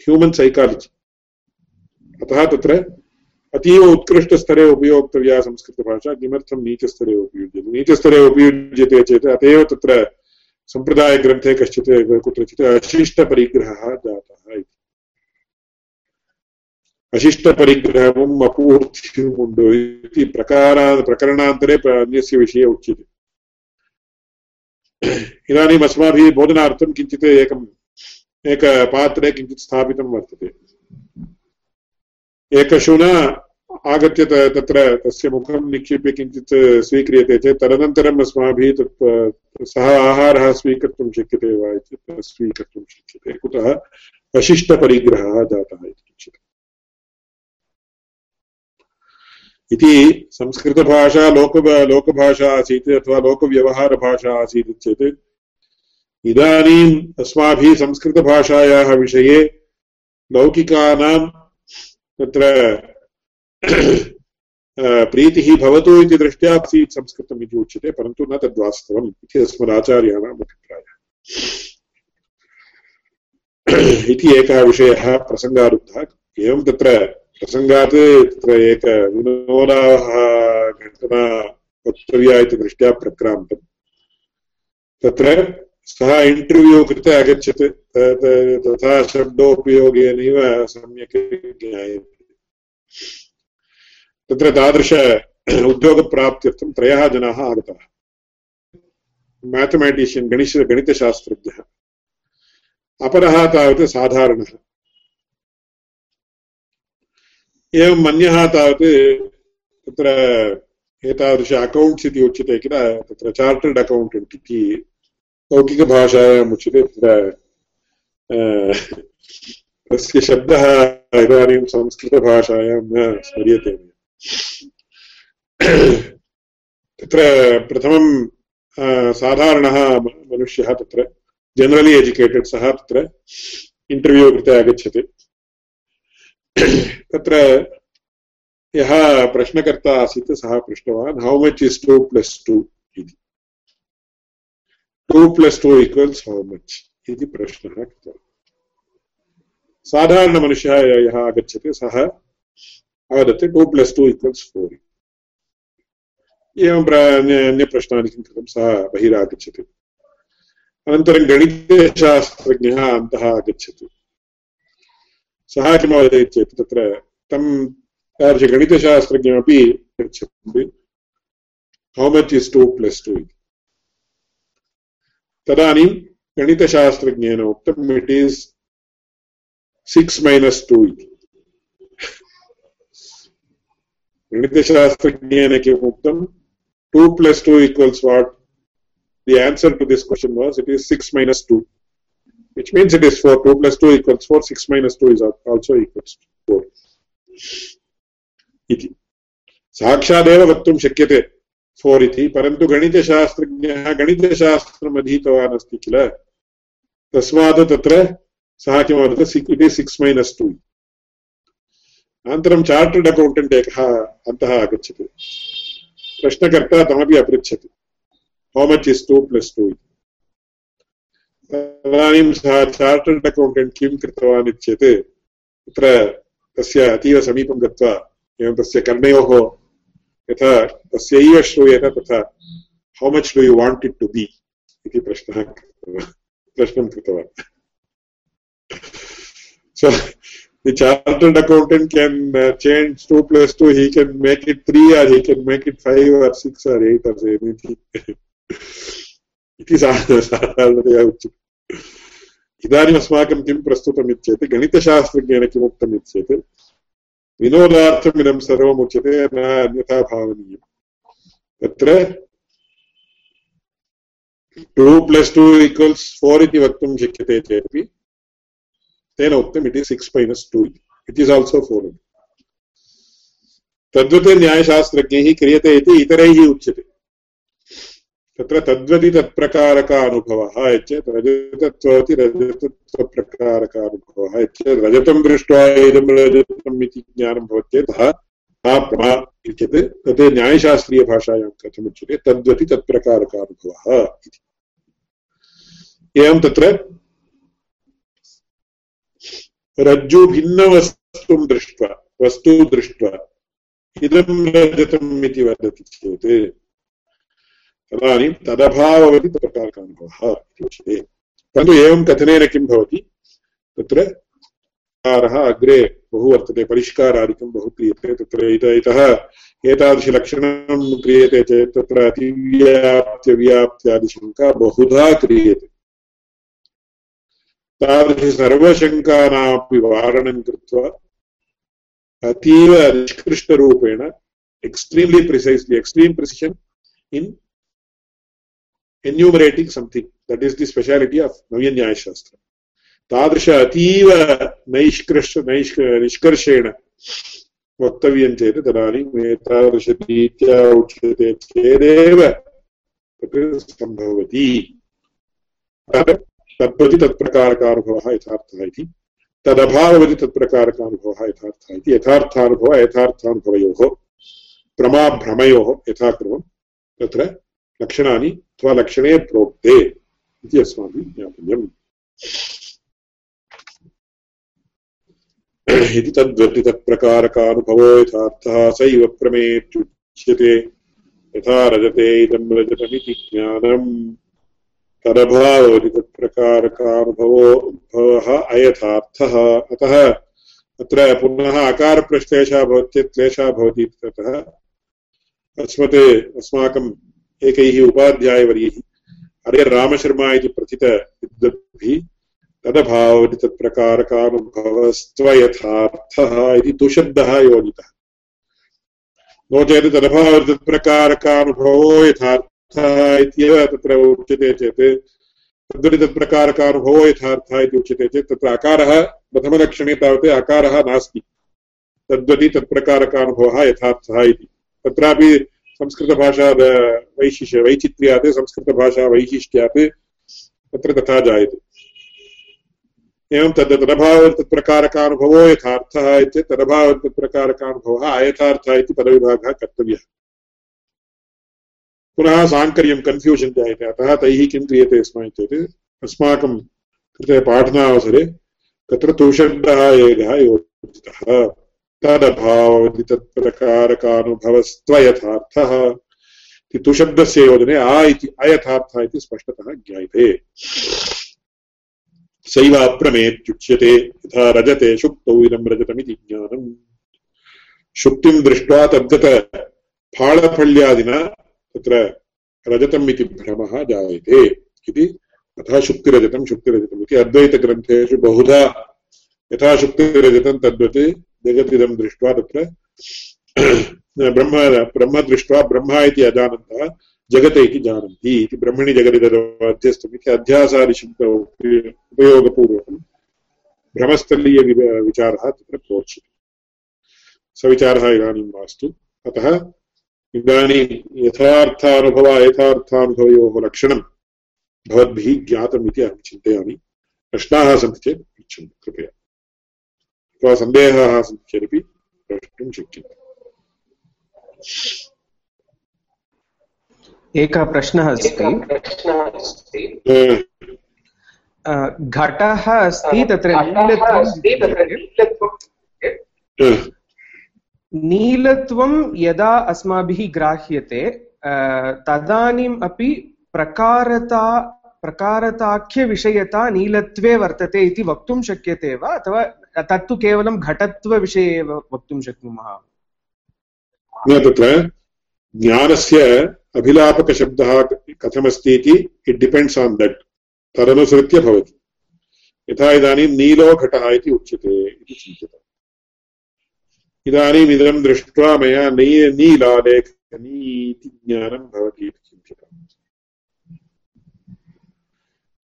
ह्यूमन् सैकालजि अतः तत्र अतीव उत्कृष्टस्तरे उपयोक्तव्या संस्कृतभाषा किमर्थं नीचस्तरे उपयुज्यते? नीचस्तरे उपयुज्यते चेत् अत एव तत्र सम्प्रदायग्रन्थे कश्चित् कुत्रचित् अशिष्टपरिग्रहः जातः इति। अशिष्टपरिग्रहम् अपूर्तिमुण्डु इति प्रकारा, प्रकरणान्तरे अन्यस्य विषये उच्यते। इदानीम् अस्माभिः भोजनार्थं किञ्चित् एकम् एकपात्रे किञ्चित् स्थापितं वर्तते। एकशुना आगत्य तत्र तस्य मुखं निक्षिप्य किञ्चित् स्वीक्रियते चेत् तदनन्तरम् अस्माभिः तत् सः आहारः स्वीकर्तुं शक्यते वा इति स्वीकर्तुं शक्यते। कुतः? अशिष्टपरिग्रहः जातः इति उच्यते। इति संस्कृतभाषा लोक लोकभाषा आसीत् अथवा लोकव्यवहारभाषा आसीत् चेत् इदानीम् अस्माभिः संस्कृतभाषायाः विषये लौकिकानां तत्र प्रीतिः भवतु इति दृष्ट्या आसीत् संस्कृतम् इति उच्यते, परन्तु न तद्वास्तवम् इति अस्मदाचार्याणाम् अभिप्रायः। इति एकः विषयः प्रसङ्गारुद्धः। एवं तत्र प्रसङ्गात् तत्र एक विनोदाः घटना वक्तव्या इति दृष्ट्या प्रक्रान्तम्। तत्र सः इण्टर्व्यू कृते तथा शब्दोपयोगेनैव सम्यक् ज्ञायते। तत्र तादृश उद्योगप्राप्त्यर्थं त्रयः जनाः आगताः। मेथमेटिशियन् गणिश गणितशास्त्रज्ञः। अपरः तावत् साधारणः। एवम् अन्यः तावत् तत्र एतादृश अकौण्ट्स् इति उच्यते किल, तत्र चार्टर्ड् अकौण्टेण्ट् इति लौकिकभाषायाम् उच्यते, तत्र तस्य शब्दः इदानीं संस्कृतभाषायां न स्मर्यते। तत्र प्रथमं साधारणः मनुष्यः तत्र जनरलि एजुकेटेड् सः तत्र इण्टर्व्यू कृते आगच्छति। तत्र यः प्रश्नकर्ता आसीत् सः पृष्टवान् how much is two plus two इति। Two plus two equals how much इति प्रश्नः साधारणमनुष्यः यः आगच्छति, सः वदति two plus two equals four एवं अन्यप्रश्नानि किं कृतं सः बहिरागच्छति अनन्तरं गणितशास्त्रज्ञः अन्तः आगच्छति सः किं वदति चेत् तत्र how much is two plus two इति तदानीं गणितशास्त्रज्ञेन उक्तम् it is six minus two इति गणितशास्त्रज्ञेन किम् उक्तं two plus two equals what the answer to this question was it is 6 minus 2 which means it is 4 2 plus 2 equals 4 6 minus 2 is also equals 4 इति साक्षादेव वक्तुं शक्यते फोर् इति परन्तु गणितशास्त्रज्ञः गणितशास्त्रम् अधीतवान् अस्ति किल तस्मात् तत्र सः किं वदति इति सिक्स् मैनस् टु अनन्तरं चार्टर्ड् अकौण्टेण्ट् एकः अन्तः आगच्छति। प्रश्नकर्ता तमपि अपृच्छति। How much is two plus two इति। तदानीं सः चार्टर्ड् अकौण्टेण्ट् किं कृतवान् इत्येत् तत्र तस्य अतीव समीपं गत्वा एवं तस्य कर्णयोः यथा तस्यैव श्रूयेत तथा how much do you want it to be इति प्रश्नः प्रश्नं कृतवान्। So the chartered accountant can uh, change 2 plus 2, he can make it 3 or he can make it 5 or 6 or 8 or anything. it इति साधारणतया उच्यते इदानीम् अस्माकं किं प्रस्तुतमित्येत् गणितशास्त्रज्ञेन किमुक्तम् इत्येत् विनोदार्थमिदं सर्वम् उच्यते न अन्यथा भावनीयम् तत्र two plus two equals four इति वक्तुं शक्यते चेदपि तेन उक्तम् it is six minus two it is also four तद्वत् न्यायशास्त्रज्ञैः क्रियते इति इतरैः उच्यते। तत्र तद्वति तत्प्रकारक अनुभवः चेत् रजतत्वति रजतत्वप्रकारक अनुभवः चेत् रजतं दृष्ट्वा इदं रजतम् इति ज्ञानं भवति चेत् प्रमा तत् न्यायशास्त्रीयभाषायां कथमुच्यते तद्वति तत्प्रकारक इति। एवं तत्र रज्जुभिन्नवस्तुं दृष्ट्वा, वस्तु दृष्ट्वा, इदं रजतम् इति वदति चेत्, तदानीं तदभाववति प्रकारकानुभवः इति उच्यते। परन्तु एवं कथनेन किं भवति? तत्र अग्रे बहु वर्तते, परिष्कारादिकं बहु क्रियते, तत्र इतः एतादृशलक्षणं क्रियते चेत् तत्र अतिव्याप्त्यव्याप्त्यादिशङ्का बहुधा क्रियते। तादृशसर्वशङ्कानामपि वारणं कृत्वा अतीव निष्कृष्टरूपेण extremely precisely extreme precision in that is the speciality of navya nyaya shastra तादृश अतीव नैष्कृष् नैष् निष्कर्षेण वक्तव्यं चेत् तदानीम् एतादृशरीत्या उच्यते चेदेव तत् सम्भवति तद्वति तत्प्रकारकानुभवः यथार्थः इति। तदभाववति तत्प्रकारकानुभवः यथार्थः इति। यथार्थानुभवः यथार्थानुभवयोः प्रमाभ्रमयोः यथाक्रमं तत्र लक्षणानि अथवा लक्षणे प्रोक्ते इति अस्माभिः ज्ञातव्यम्। इति तद्वति तत्प्रकारकानुभवो यथार्थः सैव प्रमेत्युच्यते यथा रजते इदं रजतमिति ज्ञानम्। तदभावति तत्प्रकारकानुभवो उद्भवः अयथार्थः। अतः अत्र पुनः अकारप्रश्लेषः भवति चेत् क्लेशः भवति इत्यतः अस्मत् अस्माकं एकैः उपाध्यायवर्यैः अरे इति प्रथितविद्वद्भिः तदभावति तत्प्रकारकानुभवस्त्वयथार्थः इति तुशब्दः योजितः। नो चेत् तदभावति तत्प्रकारकानुभवो यथार्थः इत्येव तत्र उच्यते चेत् तद्वति तत्प्रकारकानुभवो यथार्थः इति उच्यते चेत् तत्र अकारः प्रथमलक्षणे तावत् अकारः नास्ति। तद्वति तत्प्रकारकानुभवः यथार्थः इति। तत्रापि संस्कृतभाषा वैशिष्य वैचित्र्यात्, संस्कृतभाषा वैशिष्ट्यात् तत्र तथा जायते। एवं तद् तदभावतत्प्रकारकानुभवो यथार्थः चेत् तदभावतत्प्रकारकानुभवः अयथार्थः इति पदविभागः कर्तव्यः। पुनः साङ्कर्यं कन्फ्यूषन् जायते। अतः तैः किं क्रियते स्म चेत् अस्माकं कृते पाठनावसरे तत्र तुशब्दः एकः योजितः। तदभावति तत्प्रकारकानुभवस्त्वयथार्थः। तुशब्दस्य योजने आ इति अयथार्थः इति स्पष्टतः ज्ञायते। सैव अप्रमेत्युच्यते यथा रजते शुक्तौ इदं रजतमिति ज्ञानम्। शुक्तिं दृष्ट्वा तद्गत फाळफल्यादिना तत्र रजतम् इति भ्रमः जायते इति तथा शुक्तिरजतं शुक्तिरजतम् इति अद्वैतग्रन्थेषु बहुधा यथा शुक्तिरजतं तद्वत् जगतिदं दृष्ट्वा तत्र ब्रह्म ब्रह्म दृष्ट्वा ब्रह्म इति अजानन्तः जगत इति जानन्ति इति ब्रह्मणि जगति तदध्यस्तम् इति अध्यासादिशब्द उपयोगपूर्वकं भ्रमस्थलीयविचारः तत्र प्रोच्यते। सविचारः इदानीं मास्तु अतः इदानीं यथार्थानुभव यथार्थानुभवयोः लक्षणं भवद्भिः ज्ञातम् इति अहं चिन्तयामि। प्रश्नाः सन्ति चेत् पृच्छन्तु कृपया। अथवा सन्देहाः सन्ति चेदपि प्रष्टुं शक्यते। एकः प्रश्नः अस्ति। घटः अस्ति तत्र नीलत्वं यदा अस्माभिः ग्राह्यते तदानीम् अपि प्रकारता, प्रकारताख्यविषयता नीलत्वे वर्तते इति वक्तुं शक्यते वा? अथवा तत्तु केवलं घटत्वविषये एव वक्तुं शक्नुमः? तत्र ज्ञानस्य अभिलापकशब्दः कथमस्ति इति इट् डिपेण्ड्स् आन् दट् तदनुसृत्य भवति। यथा इदानीं नीलो घटः इति उच्यते इति चिन्त्यते इदानीम् इदं दृष्ट्वा मया नी नीलालेखनी इति ज्ञानं भवति इति चिन्त्यते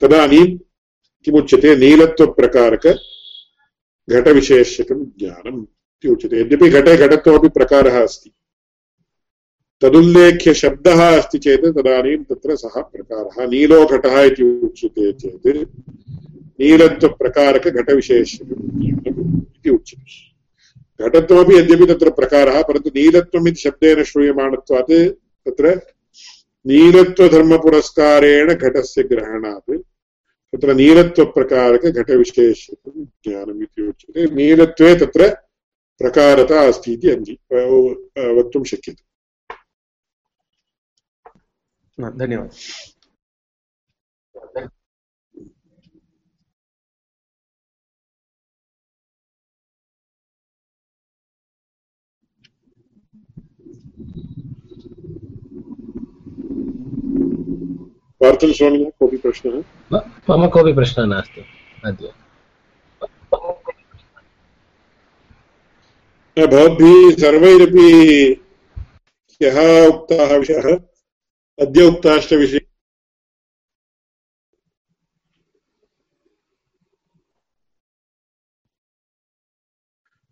तदानीं किमुच्यते नीलत्वप्रकारक घटविशेषकं ज्ञानम् इति उच्यते। यद्यपि घटे, घटत्वमपि प्रकारः अस्ति। तदुल्लेख्य शब्दः अस्ति चेत् तदानीं तत्र सः प्रकारः नीलो घटः इति उच्यते चेत् नीलत्वप्रकारकघटविशेषम् इति उच्यते। घटत्वमपि यद्यपि तत्र प्रकारः, परन्तु नीलत्वम् इति शब्देन श्रूयमाणत्वात् तत्र नीलत्वधर्मपुरस्कारेण घटस्य ग्रहणात्। तत्र नीलत्वप्रकारकघटविशेषकं ज्ञानम् इति उच्यते। नीलत्वे तत्र प्रकारता अस्ति इति अङ्गी वक्तुं शक्यते। धन्यवाद। वार्तं स्वामिनः कोऽपि प्रश्नः मम कोऽपि प्रश्नः नास्ति अद्य भवद्भिः सर्वैरपि ह्यः उक्ताः विषयः अद्य उक्ताष्टविषये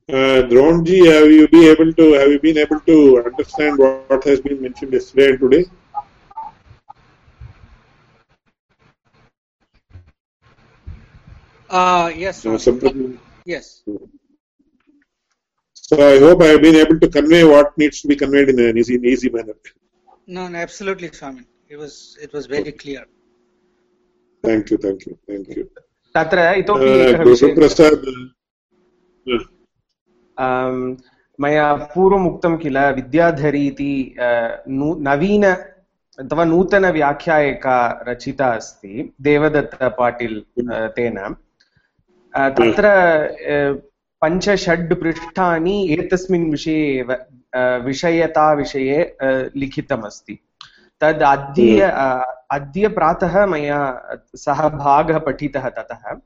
Uh, Dronji, have you been able to have you been able to understand what has been mentioned yesterday and today? Uh, yes. Uh, something. Yes. So I hope I have been able to convey what needs to be conveyed in an easy, easy manner. No, no, absolutely, Swami. It was it was very clear. Thank you, thank you, thank you. तत्र इतोपि एकः विषयः मया पूर्वम् उक्तं किल विद्याधरी इति नवीन अथवा नूतनव्याख्या एका रचिता अस्ति देवदत्तपाटिल् तेन तत्र पञ्चषड् पृष्ठानि एतस्मिन् विषये एव विषयताविषये लिखितमस्ति। तद् अद्य अद्य प्रातः मया सः भागः पठितः ततः।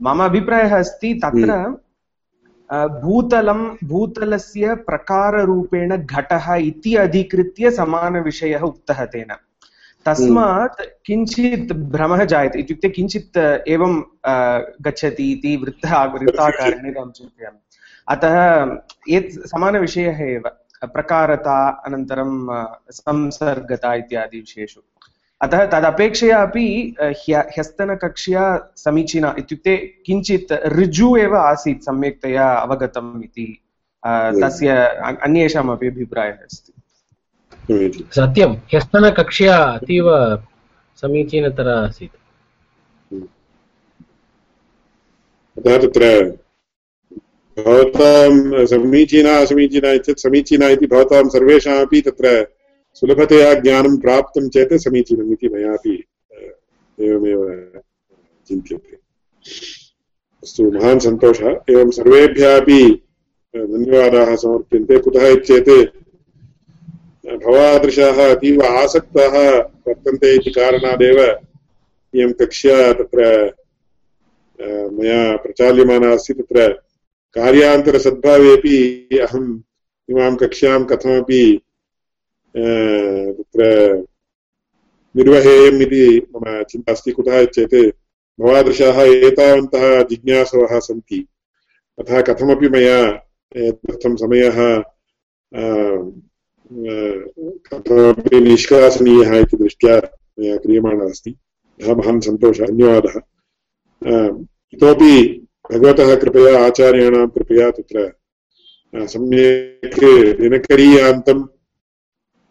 मम अभिप्रायः अस्ति तत्र भूतलं भूतलस्य प्रकाररूपेण घटः इति अधिकृत्य समानविषयः उक्तः तेन। तस्मात् किञ्चित् भ्रमः जायते। इत्युक्ते किञ्चित् एवं गच्छति इति वृत्तः वृत्ताकारेण अहं चिन्तयामि। अतः एत् समानविषयः एव। प्रकारता अनन्तरं संसर्गता इत्यादि विषयेषु। अतः तदपेक्षया अपि ह्य ह्यस्तनकक्ष्या समीचीना इत्युक्ते किञ्चित् ऋजु एव आसीत् सम्यक्तया अवगतम् इति तस्य अन्येषामपि अभिप्रायः अस्ति। सत्यं ह्यस्तनकक्ष्या अतीव समीचीनतरा आसीत्। अतः तत्र भवतां समीचीना असमीचीना चेत् समीचीना इति भवतां सर्वेषामपि तत्र सुलभतया ज्ञानं प्राप्तं चेत् समीचीनम् इति मयापि एवमेव चिन्त्यते। अस्तु महान् सन्तोषः। एवं सर्वेभ्यः अपि धन्यवादाः समर्प्यन्ते। कुतः चेत् भवादृशाः अतीव आसक्ताः वर्तन्ते इति कारणादेव इयं कक्ष्या तत्र मया प्रचाल्यमाना अस्ति तत्र कार्यान्तरसद्भावेपि अहम् इमां कक्ष्यां कथमपि तत्र निर्वहेयम् इति मम चिन्ता अस्ति। कुतः चेत् भवादृशाः एतावन्तः जिज्ञासवः सन्ति। अतः कथमपि मया एतदर्थं समयः कथमपि निष्कासनीयः इति दृष्ट्या मया क्रियमाणः अस्ति। अतः महान् सन्तोषः, धन्यवादः। इतोपि भगवतः कृपया आचार्याणां कृपया तत्र सम्यक् दिनकरीयान्तं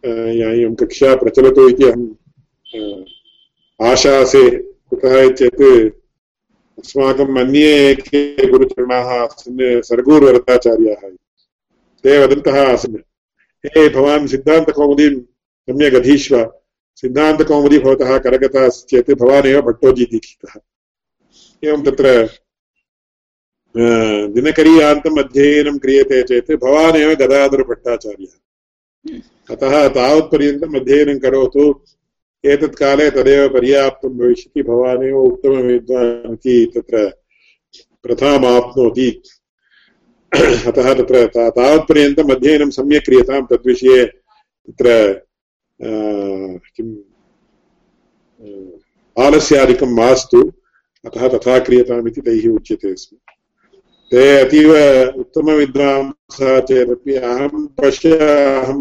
इयं कक्षा प्रचलतु इति अहम् आशासे कुतः चेत् अस्माकम् अन्ये के गुरुचरणाः आसन् सर्गूर्वरताचार्याः ते वदन्तः आसन्। हे भवान् सिद्धान्तकौमुदीं सम्यक् अधीष्व सिद्धान्तकौमुदी भवतः करगता अस्ति चेत् भवान् एव भट्टोजीदीक्षितः एवं तत्र दिनकरीयान्तम् अध्ययनं क्रियते चेत् भवान् एव गदाधरभट्टाचार्यः। अतः तावत्पर्यन्तम् अध्ययनं करोतु। एतत् काले तदेव पर्याप्तं भविष्यति। भवानेव उत्तमविद्वान् इति तत्र प्रथामाप्नोति। अतः तत्र तावत्पर्यन्तम् अध्ययनं सम्यक् क्रियतां तद्विषये तत्र किम् आलस्यादिकं मास्तु। अतः तथा क्रियताम् इति तैः उच्यते स्म ते अतीव उत्तमविद्वांसः चेदपि अहं पश्य अहं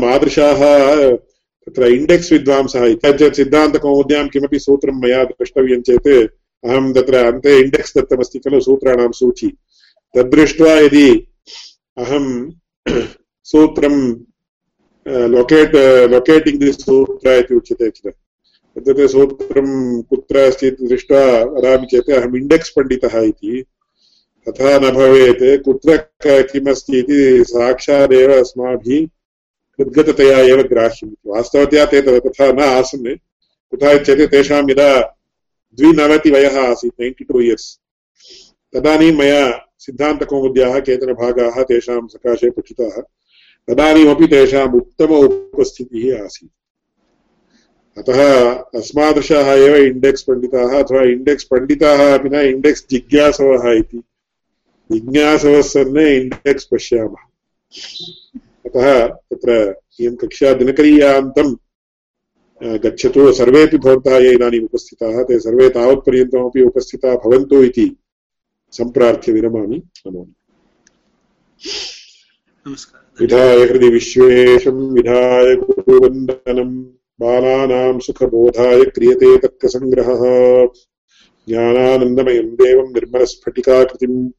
मादृशाः, तत्र इण्डेक्स् विद्वांसः चेत् सिद्धान्तकौमुद्यां किमपि सूत्रं मया द्रष्टव्यं चेत्, अहं तत्र अन्ते इण्डेक्स् दत्तमस्ति खलु सूत्राणां सूची। तद्दृष्ट्वा यदि अहं सूत्रं लोकेट् लोकेटिङ्ग् दि सूत्र इति उच्यते किल। तद्वत् सूत्रं कुत्र अस्ति इति दृष्ट्वा वदामि चेत् अहम् इण्डेक्स् पण्डितः इति। तथा न भवेत्। कुत्र किमस्ति इति साक्षादेव अस्माभिः हृद्गततया एव ग्राह्यम् वास्तवतया ते तथा न आसन्। कुतः चेत् तेषां यदा द्विनवतिवयः आसीत् नैन्टि टु इयर्स्। तदानीं मया सिद्धान्तकौमुद्याः केचन भागाः तेषां सकाशे पठिताः। तदानीमपि तेषाम् उत्तम उपस्थितिः आसीत्। अतः अस्मादृशाः एव इण्डेक्स् पण्डिताः अथवा इण्डेक्स् पण्डिताः अपि न इण्डेक्स् जिज्ञासवः इति। जिज्ञासवः सन् इण्डेक्स् पश्यामः। अतः तत्र इयं कक्षा दिनकरीयान्तं गच्छतु। सर्वेपि भवन्तः ये इदानीम् उपस्थिताः, ते सर्वे तावत्पर्यन्तमपि उपस्थिताः भवन्तु इति सम्प्रार्थ्य विरमामि। नमो विधाय हृदि विश्वेशं विधाय गुरुवन्दनम् बालानां सुखबोधाय क्रियते तर्कसङ्ग्रहः। ज्ञानानन्दमयं देवं निर्मलस्फटिकाकृतिम्।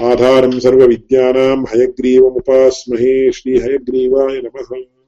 आधारं सर्वविद्यानां हयग्रीवमुपास्महे श्रीहयग्रीवाय नमः।